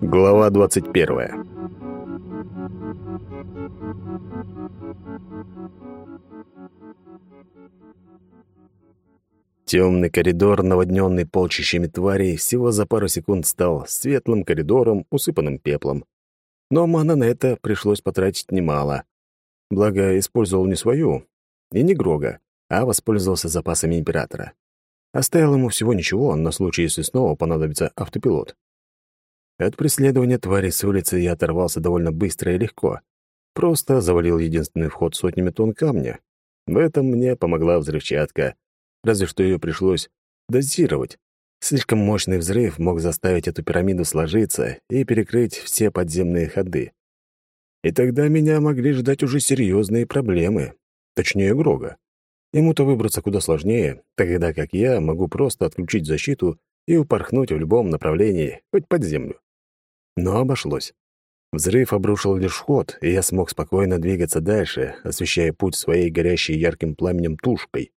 Глава 21. Темный коридор, наводненный полчищами тварей, всего за пару секунд стал светлым коридором, усыпанным пеплом. Но мана на это пришлось потратить немало. Благо, использовал не свою и не Грога, а воспользовался запасами Императора. Оставил ему всего ничего на случай, если снова понадобится автопилот. От преследования твари с улицы я оторвался довольно быстро и легко. Просто завалил единственный вход сотнями тонн камня. В этом мне помогла взрывчатка — разве что ее пришлось дозировать. Слишком мощный взрыв мог заставить эту пирамиду сложиться и перекрыть все подземные ходы. И тогда меня могли ждать уже серьезные проблемы. Точнее, Грога. Ему-то выбраться куда сложнее, тогда как я могу просто отключить защиту и упорхнуть в любом направлении, хоть под землю. Но обошлось. Взрыв обрушил лишь ход, и я смог спокойно двигаться дальше, освещая путь своей горящей ярким пламенем тушкой.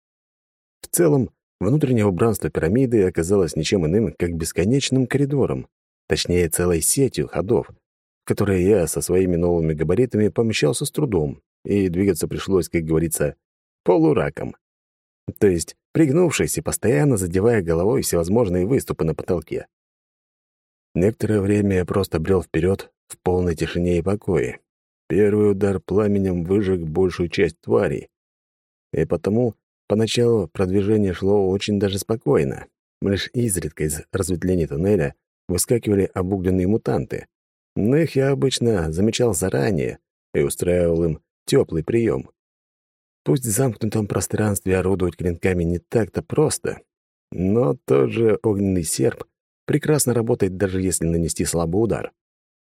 В целом, внутреннее убранство пирамиды оказалось ничем иным, как бесконечным коридором, точнее, целой сетью ходов, в которые я со своими новыми габаритами помещался с трудом, и двигаться пришлось, как говорится, полураком. То есть пригнувшись и постоянно задевая головой всевозможные выступы на потолке. Некоторое время я просто брел вперед в полной тишине и покое. Первый удар пламенем выжег большую часть тварей, и потому Поначалу продвижение шло очень даже спокойно. Лишь изредка из разветвлений тоннеля выскакивали обугленные мутанты. Но их я обычно замечал заранее и устраивал им теплый прием. Пусть в замкнутом пространстве орудовать клинками не так-то просто, но тот же огненный серп прекрасно работает, даже если нанести слабый удар.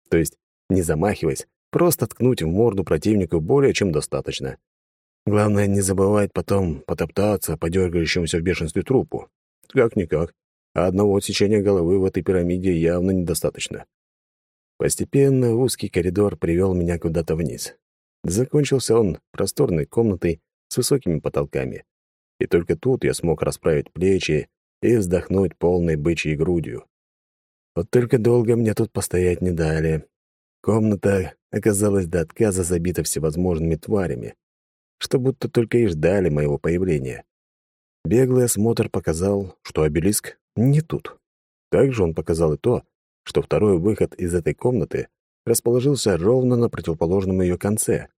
То есть, не замахиваясь, просто ткнуть в морду противнику более чем достаточно. Главное, не забывать потом потоптаться по дергающемуся в бешенстве трупу. Как-никак, а одного отсечения головы в этой пирамиде явно недостаточно. Постепенно узкий коридор привел меня куда-то вниз. Закончился он просторной комнатой с высокими потолками. И только тут я смог расправить плечи и вздохнуть полной бычьей грудью. Вот только долго мне тут постоять не дали. Комната оказалась до отказа забита всевозможными тварями что будто только и ждали моего появления. Беглый осмотр показал, что обелиск не тут. Также он показал и то, что второй выход из этой комнаты расположился ровно на противоположном ее конце.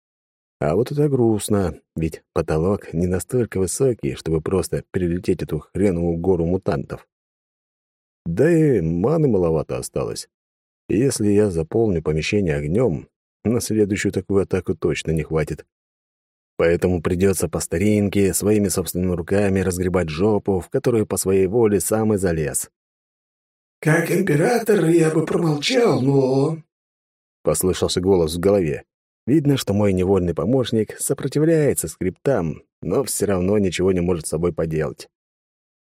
А вот это грустно, ведь потолок не настолько высокий, чтобы просто перелететь эту хреновую гору мутантов. Да и маны маловато осталось. если я заполню помещение огнем, на следующую такую атаку точно не хватит. Поэтому придется по старинке своими собственными руками разгребать жопу, в которую по своей воле сам и залез. «Как император я бы промолчал, но...» Послышался голос в голове. Видно, что мой невольный помощник сопротивляется скриптам, но все равно ничего не может с собой поделать.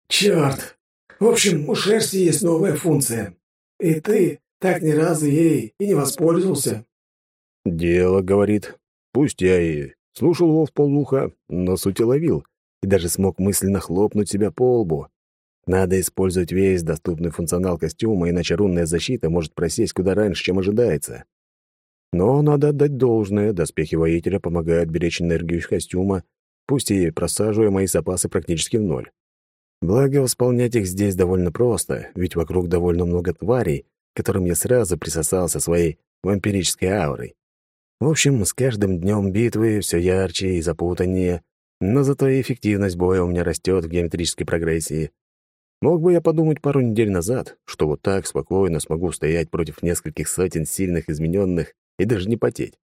«Черт! В общем, у шерсти есть новая функция. И ты так ни разу ей и не воспользовался». «Дело, — говорит. Пусть я и Слушал его в полуха, но суть ловил, и даже смог мысленно хлопнуть себя по лбу. Надо использовать весь доступный функционал костюма, иначе рунная защита может просесть куда раньше, чем ожидается. Но надо отдать должное, доспехи воителя помогают беречь энергию из костюма, пусть и просаживая мои запасы практически в ноль. Благо, восполнять их здесь довольно просто, ведь вокруг довольно много тварей, которым я сразу присосался своей вампирической аурой. В общем, с каждым днем битвы все ярче и запутаннее, но зато и эффективность боя у меня растет в геометрической прогрессии. Мог бы я подумать пару недель назад, что вот так спокойно смогу стоять против нескольких сотен сильных измененных и даже не потеть.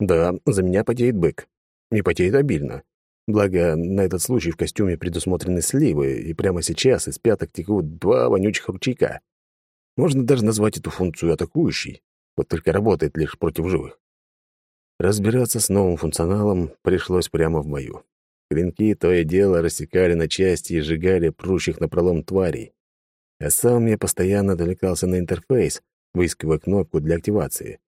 Да, за меня потеет бык. Не потеет обильно. Благо, на этот случай в костюме предусмотрены сливы, и прямо сейчас из пяток текут два вонючих ручейка. Можно даже назвать эту функцию атакующей, вот только работает лишь против живых. Разбираться с новым функционалом пришлось прямо в бою. Клинки то и дело рассекали на части и сжигали прущих напролом тварей. А сам я постоянно отвлекался на интерфейс, выискивая кнопку для активации.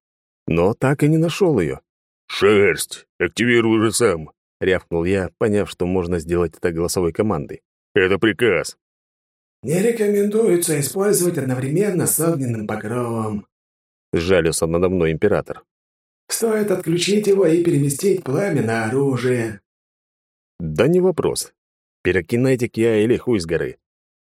Но так и не нашел ее. «Шерсть! Активируй же сам!» — рявкнул я, поняв, что можно сделать это голосовой командой. «Это приказ!» Не рекомендуется использовать одновременно с огненным покровом. Сжалился надо мной император. Стоит отключить его и переместить пламя на оружие. Да не вопрос. Пирокинетик я или хуй с горы.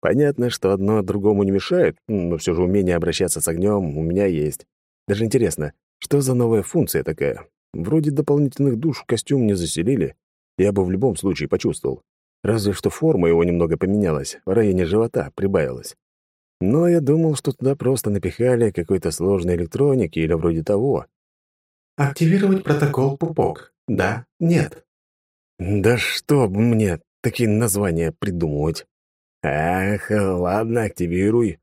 Понятно, что одно другому не мешает, но все же умение обращаться с огнем у меня есть. Даже интересно, что за новая функция такая? Вроде дополнительных душ в костюм не заселили. Я бы в любом случае почувствовал. Разве что форма его немного поменялась, в районе живота прибавилась. Но я думал, что туда просто напихали какой-то сложной электроники или вроде того. «Активировать протокол пупок. Да, нет». Да что мне такие названия придумывать? Ах, ладно, активируй.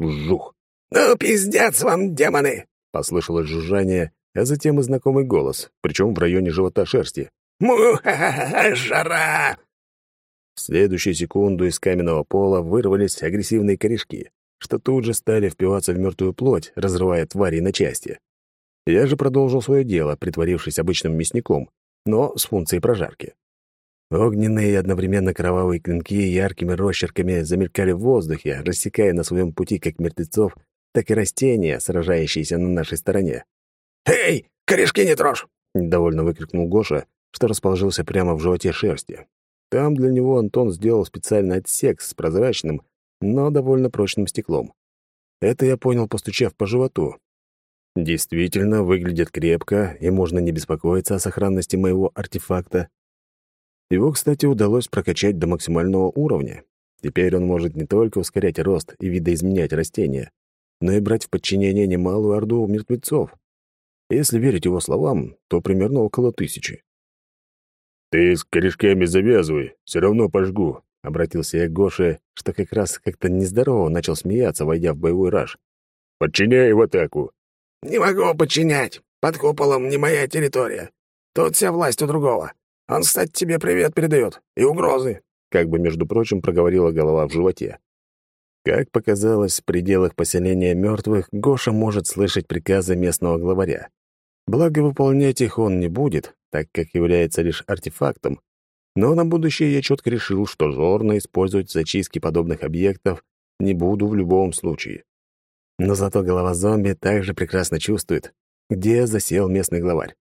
Жух. «Ну, пиздец вам, демоны!» — послышалось жужжание, а затем и знакомый голос, причем в районе живота шерсти. му жара В следующую секунду из каменного пола вырвались агрессивные корешки, что тут же стали впиваться в мертвую плоть, разрывая твари на части. Я же продолжил свое дело, притворившись обычным мясником, но с функцией прожарки. Огненные и одновременно кровавые клинки яркими росчерками замелькали в воздухе, рассекая на своем пути как мертвецов, так и растения, сражающиеся на нашей стороне. «Эй, корешки не трожь!» — недовольно выкрикнул Гоша, что расположился прямо в животе шерсти. Там для него Антон сделал специальный отсек с прозрачным, но довольно прочным стеклом. Это я понял, постучав по животу. Действительно, выглядит крепко, и можно не беспокоиться о сохранности моего артефакта. Его, кстати, удалось прокачать до максимального уровня. Теперь он может не только ускорять рост и видоизменять растения, но и брать в подчинение немалую орду мертвецов. Если верить его словам, то примерно около тысячи. «Ты с корешками завязывай, все равно пожгу», — обратился я к Гоше, что как раз как-то нездорово начал смеяться, войдя в боевой раж. «Подчиняй в атаку». «Не могу подчинять. Под куполом не моя территория. Тут вся власть у другого. Он, кстати, тебе привет передает. И угрозы. Как бы, между прочим, проговорила голова в животе. Как показалось, в пределах поселения мертвых Гоша может слышать приказы местного главаря. Благо, выполнять их он не будет, так как является лишь артефактом. Но на будущее я четко решил, что жорно использовать в зачистке подобных объектов не буду в любом случае. Но зато голова зомби также прекрасно чувствует, где засел местный главарь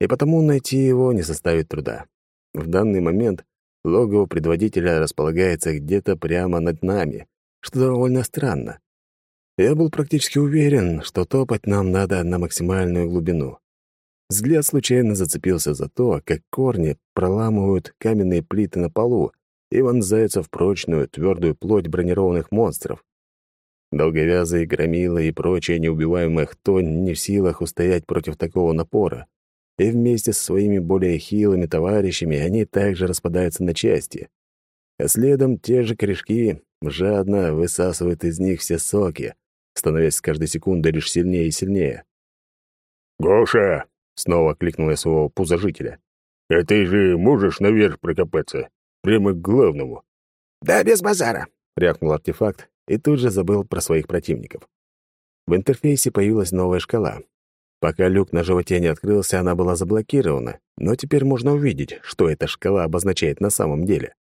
и потому найти его не составит труда. В данный момент логово предводителя располагается где-то прямо над нами, что довольно странно. Я был практически уверен, что топать нам надо на максимальную глубину. Взгляд случайно зацепился за то, как корни проламывают каменные плиты на полу и вонзаются в прочную, твердую плоть бронированных монстров. Долговязые громилы и прочая неубиваемая хтонь не в силах устоять против такого напора и вместе со своими более хилыми товарищами они также распадаются на части. А следом те же корешки жадно высасывают из них все соки, становясь с каждой секундой лишь сильнее и сильнее. «Гоша!» — снова кликнул я своего пузожителя. «А ты же можешь наверх прокопаться? Прямо к главному?» «Да, без базара!» — рявкнул артефакт и тут же забыл про своих противников. В интерфейсе появилась новая шкала, Пока люк на животе не открылся, она была заблокирована, но теперь можно увидеть, что эта шкала обозначает на самом деле.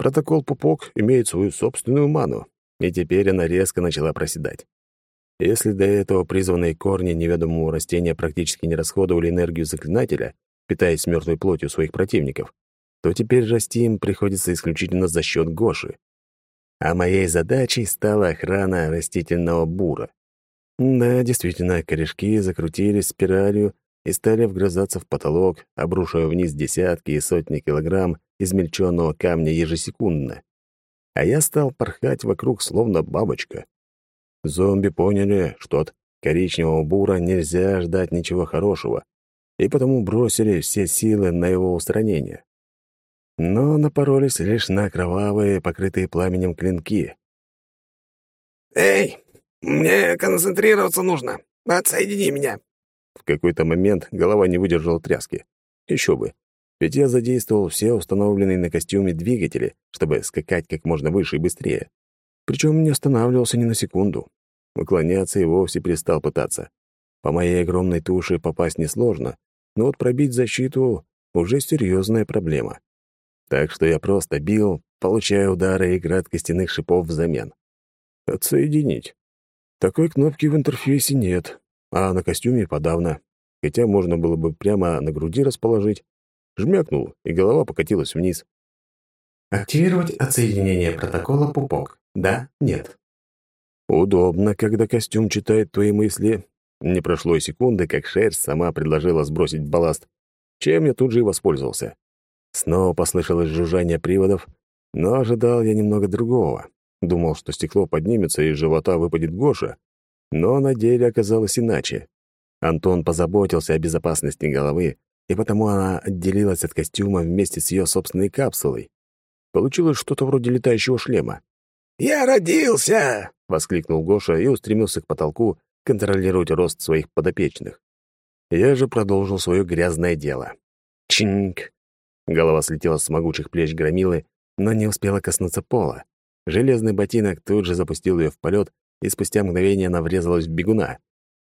Протокол «Пупок» имеет свою собственную ману, и теперь она резко начала проседать. Если до этого призванные корни неведомого растения практически не расходовали энергию заклинателя, питаясь мертвой плотью своих противников, то теперь расти им приходится исключительно за счет Гоши. А моей задачей стала охрана растительного бура. Да, действительно, корешки закрутились спиралью и стали вгрызаться в потолок, обрушивая вниз десятки и сотни килограмм измельченного камня ежесекундно. А я стал порхать вокруг, словно бабочка. Зомби поняли, что от коричневого бура нельзя ждать ничего хорошего, и потому бросили все силы на его устранение. Но напоролись лишь на кровавые, покрытые пламенем клинки. «Эй, «Мне концентрироваться нужно. Отсоедини меня». В какой-то момент голова не выдержала тряски. Еще бы. Ведь я задействовал все установленные на костюме двигатели, чтобы скакать как можно выше и быстрее. Причем не останавливался ни на секунду. Уклоняться и вовсе перестал пытаться. По моей огромной туше попасть несложно, но вот пробить защиту — уже серьезная проблема. Так что я просто бил, получая удары и град костяных шипов взамен. Отсоединить. Такой кнопки в интерфейсе нет, а на костюме подавно. Хотя можно было бы прямо на груди расположить. Жмякнул, и голова покатилась вниз. Активировать отсоединение протокола пупок. Да, нет. Удобно, когда костюм читает твои мысли. Не прошло и секунды, как шерсть сама предложила сбросить балласт, чем я тут же и воспользовался. Снова послышалось жужжание приводов, но ожидал я немного другого. Думал, что стекло поднимется и из живота выпадет Гоша, но на деле оказалось иначе. Антон позаботился о безопасности головы, и потому она отделилась от костюма вместе с ее собственной капсулой. Получилось что-то вроде летающего шлема. «Я родился!» — воскликнул Гоша и устремился к потолку контролировать рост своих подопечных. Я же продолжил свое грязное дело. Чинг! Голова слетела с могучих плеч громилы, но не успела коснуться пола. Железный ботинок тут же запустил ее в полет, и спустя мгновение она врезалась в бегуна.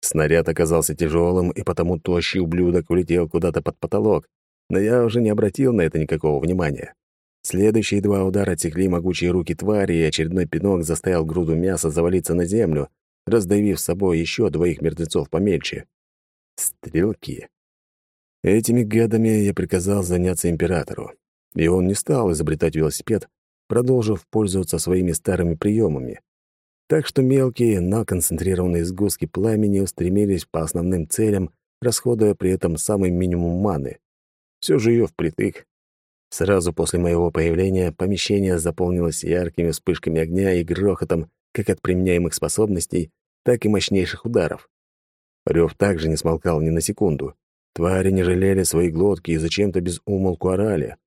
Снаряд оказался тяжелым, и потому тощий ублюдок улетел куда-то под потолок, но я уже не обратил на это никакого внимания. Следующие два удара отсекли могучие руки твари, и очередной пинок заставил груду мяса завалиться на землю, раздавив с собой еще двоих мертвецов помельче. Стрелки. Этими гадами я приказал заняться императору, и он не стал изобретать велосипед, продолжив пользоваться своими старыми приемами. Так что мелкие, но концентрированные сгустки пламени устремились по основным целям, расходуя при этом самый минимум маны. Все же ее впритык Сразу после моего появления помещение заполнилось яркими вспышками огня и грохотом как от применяемых способностей, так и мощнейших ударов. Рев также не смолкал ни на секунду. Твари не жалели свои глотки и зачем-то без умолку орали.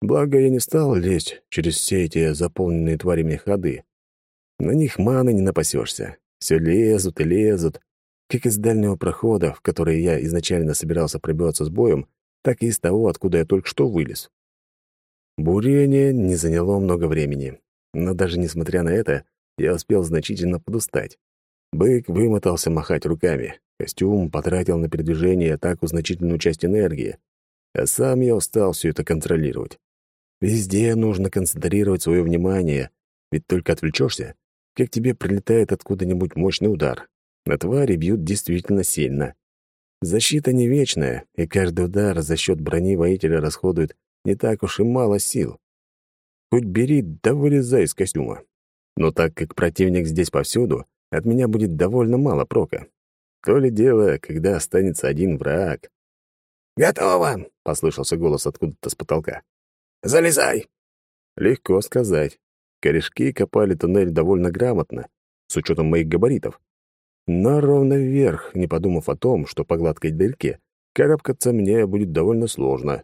Благо, я не стал лезть через все эти заполненные тварями ходы. На них маны не напасешься. Все лезут и лезут. Как из дальнего прохода, в который я изначально собирался пробиваться с боем, так и из того, откуда я только что вылез. Бурение не заняло много времени, но даже несмотря на это, я успел значительно подустать. Бык вымотался махать руками, костюм потратил на передвижение и атаку значительную часть энергии, а сам я устал все это контролировать. Везде нужно концентрировать свое внимание, ведь только отвлечешься, как тебе прилетает откуда-нибудь мощный удар. На твари бьют действительно сильно. Защита не вечная, и каждый удар за счет брони воителя расходует не так уж и мало сил. Хоть бери да вылезай из костюма. Но так как противник здесь повсюду, от меня будет довольно мало прока. То ли дело, когда останется один враг. «Готово!» — послышался голос откуда-то с потолка. «Залезай!» Легко сказать. Корешки копали туннель довольно грамотно, с учетом моих габаритов. Но ровно вверх, не подумав о том, что по гладкой дырке карабкаться мне будет довольно сложно.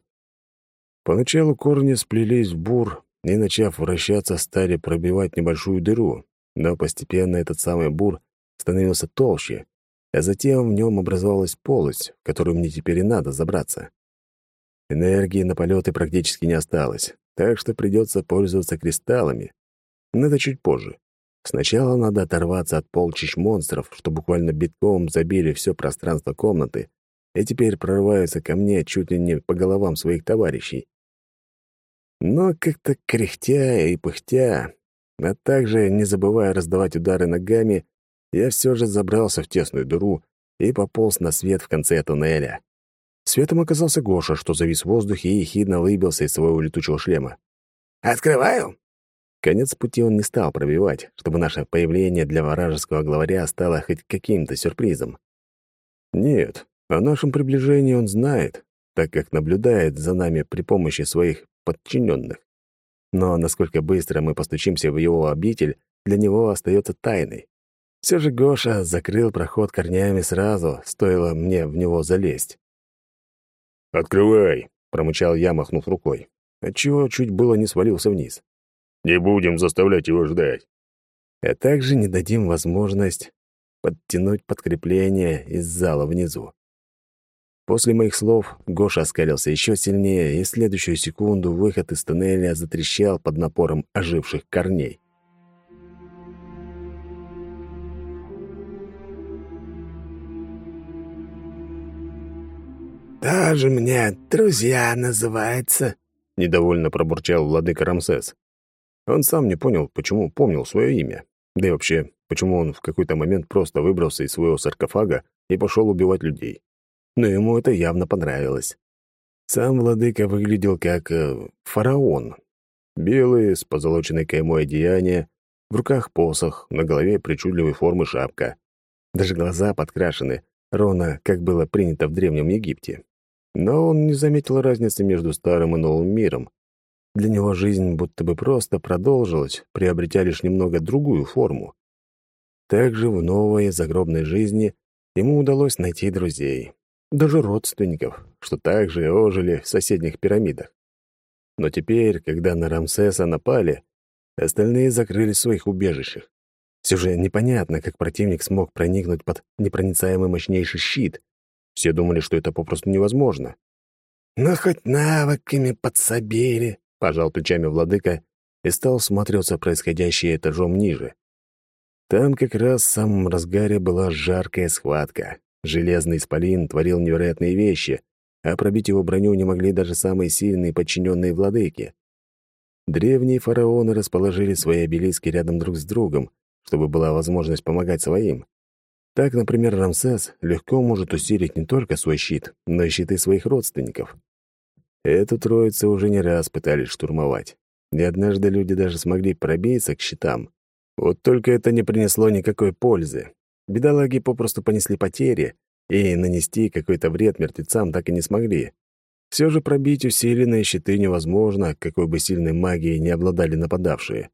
Поначалу корни сплелись в бур и, начав вращаться, стали пробивать небольшую дыру, но постепенно этот самый бур становился толще, а затем в нем образовалась полость, в которую мне теперь и надо забраться. Энергии на полеты практически не осталось, так что придется пользоваться кристаллами. Это чуть позже. Сначала надо оторваться от полчищ монстров, что буквально битком забили все пространство комнаты, и теперь прорываются ко мне чуть ли не по головам своих товарищей. Но как-то кряхтя и пыхтя, а также не забывая раздавать удары ногами, я все же забрался в тесную дыру и пополз на свет в конце туннеля. Светом оказался Гоша, что завис в воздухе и ехидно улыбился из своего летучего шлема. «Открываю!» Конец пути он не стал пробивать, чтобы наше появление для вражеского главаря стало хоть каким-то сюрпризом. Нет, о нашем приближении он знает, так как наблюдает за нами при помощи своих подчиненных. Но насколько быстро мы постучимся в его обитель, для него остается тайной. Все же Гоша закрыл проход корнями сразу, стоило мне в него залезть. «Открывай!» — промычал я, махнув рукой, отчего чуть было не свалился вниз. «Не будем заставлять его ждать!» А также не дадим возможность подтянуть подкрепление из зала внизу. После моих слов Гоша оскалился еще сильнее, и следующую секунду выход из туннеля затрещал под напором оживших корней. «Тоже мне друзья называется», — недовольно пробурчал владыка Рамсес. Он сам не понял, почему помнил свое имя. Да и вообще, почему он в какой-то момент просто выбрался из своего саркофага и пошел убивать людей. Но ему это явно понравилось. Сам владыка выглядел как э, фараон. Белый, с позолоченной каймой одеяния, в руках посох, на голове причудливой формы шапка. Даже глаза подкрашены, ровно как было принято в Древнем Египте. Но он не заметил разницы между старым и новым миром. Для него жизнь будто бы просто продолжилась, приобретя лишь немного другую форму. Также в новой загробной жизни ему удалось найти друзей даже родственников, что также ожили в соседних пирамидах. Но теперь, когда на Рамсеса напали, остальные закрылись в своих убежищах. Все же непонятно, как противник смог проникнуть под непроницаемый мощнейший щит. Все думали, что это попросту невозможно. «Ну, хоть навыками подсобили», — пожал плечами владыка и стал смотреться происходящее этажом ниже. Там как раз в самом разгаре была жаркая схватка. Железный исполин творил невероятные вещи, а пробить его броню не могли даже самые сильные подчиненные владыки. Древние фараоны расположили свои обелиски рядом друг с другом, чтобы была возможность помогать своим. Так, например, Рамсес легко может усилить не только свой щит, но и щиты своих родственников. Эту троицу уже не раз пытались штурмовать. И однажды люди даже смогли пробиться к щитам. Вот только это не принесло никакой пользы. Бедолаги попросту понесли потери, и нанести какой-то вред мертвецам так и не смогли. Все же пробить усиленные щиты невозможно, какой бы сильной магией не обладали нападавшие.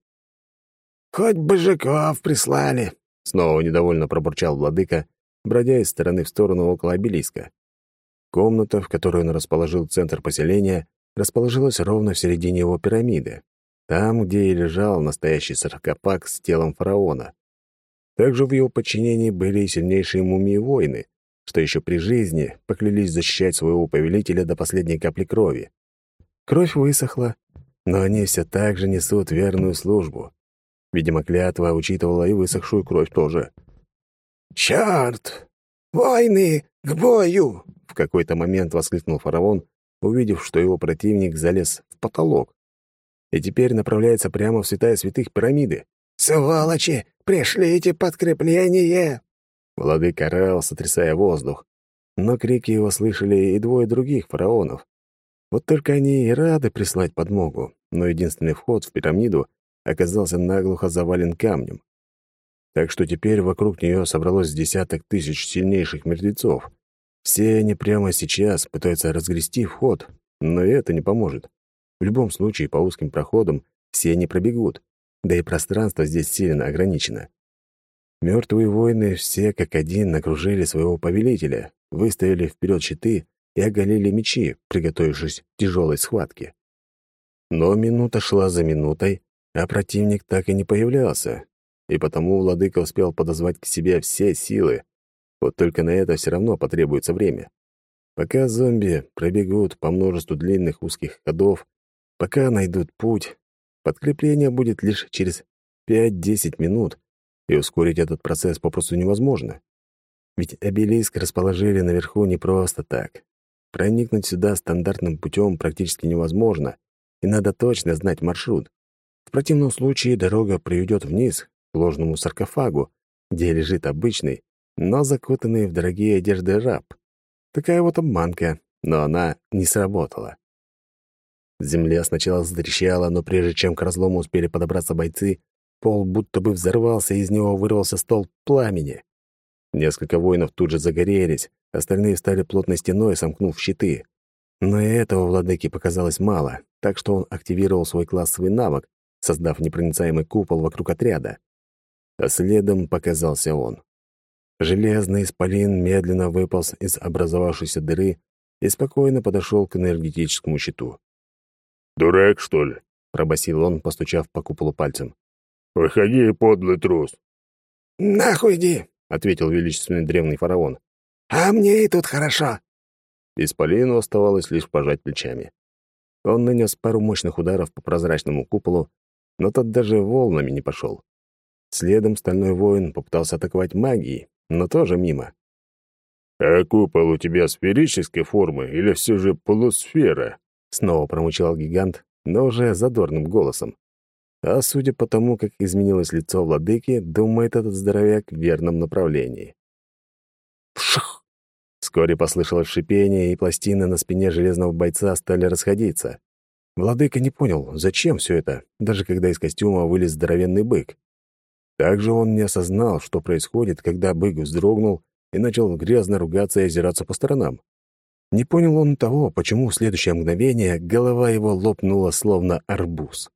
«Хоть бы жуков прислали!» — снова недовольно пробурчал владыка, бродя из стороны в сторону около обелиска. Комната, в которой он расположил центр поселения, расположилась ровно в середине его пирамиды, там, где и лежал настоящий саркофаг с телом фараона. Также в его подчинении были и сильнейшие мумии-воины, что еще при жизни поклялись защищать своего повелителя до последней капли крови. Кровь высохла, но они все так же несут верную службу. Видимо, клятва учитывала и высохшую кровь тоже. «Чёрт! Войны! К бою!» В какой-то момент воскликнул фараон, увидев, что его противник залез в потолок и теперь направляется прямо в святая святых пирамиды. «Сволочи! Пришлите подкрепление!» Владыка орал, сотрясая воздух. Но крики его слышали и двое других фараонов. Вот только они и рады прислать подмогу, но единственный вход в пирамиду оказался наглухо завален камнем. Так что теперь вокруг нее собралось десяток тысяч сильнейших мертвецов. Все они прямо сейчас пытаются разгрести вход, но это не поможет. В любом случае, по узким проходам все не пробегут да и пространство здесь сильно ограничено. Мертвые воины все как один окружили своего повелителя, выставили вперед щиты и оголили мечи, приготовившись к тяжелой схватке. Но минута шла за минутой, а противник так и не появлялся, и потому владыка успел подозвать к себе все силы. Вот только на это все равно потребуется время. Пока зомби пробегут по множеству длинных узких ходов, пока найдут путь, Подкрепление будет лишь через 5-10 минут, и ускорить этот процесс попросту невозможно. Ведь обелиск расположили наверху не просто так. Проникнуть сюда стандартным путем практически невозможно, и надо точно знать маршрут. В противном случае дорога приведет вниз, к ложному саркофагу, где лежит обычный, но закутанный в дорогие одежды раб. Такая вот обманка, но она не сработала. Земля сначала затрещала, но прежде чем к разлому успели подобраться бойцы, пол будто бы взорвался, и из него вырвался стол пламени. Несколько воинов тут же загорелись, остальные стали плотной стеной, сомкнув щиты. Но и этого владыке показалось мало, так что он активировал свой классовый навык, создав непроницаемый купол вокруг отряда. А следом показался он. Железный исполин медленно выполз из образовавшейся дыры и спокойно подошел к энергетическому щиту. «Дурак, что ли?» — пробасил он, постучав по куполу пальцем. «Выходи, подлый трус!» «Нахуй иди!» — ответил величественный древний фараон. «А мне и тут хорошо!» Исполину оставалось лишь пожать плечами. Он нанес пару мощных ударов по прозрачному куполу, но тот даже волнами не пошел. Следом стальной воин попытался атаковать магией, но тоже мимо. «А купол у тебя сферической формы или все же полусфера?» — снова промычал гигант, но уже задорным голосом. А судя по тому, как изменилось лицо владыки, думает этот здоровяк в верном направлении. Пшах! Вскоре послышалось шипение, и пластины на спине железного бойца стали расходиться. Владыка не понял, зачем все это, даже когда из костюма вылез здоровенный бык. Также он не осознал, что происходит, когда бык вздрогнул и начал грязно ругаться и озираться по сторонам. Не понял он того, почему в следующее мгновение голова его лопнула словно арбуз.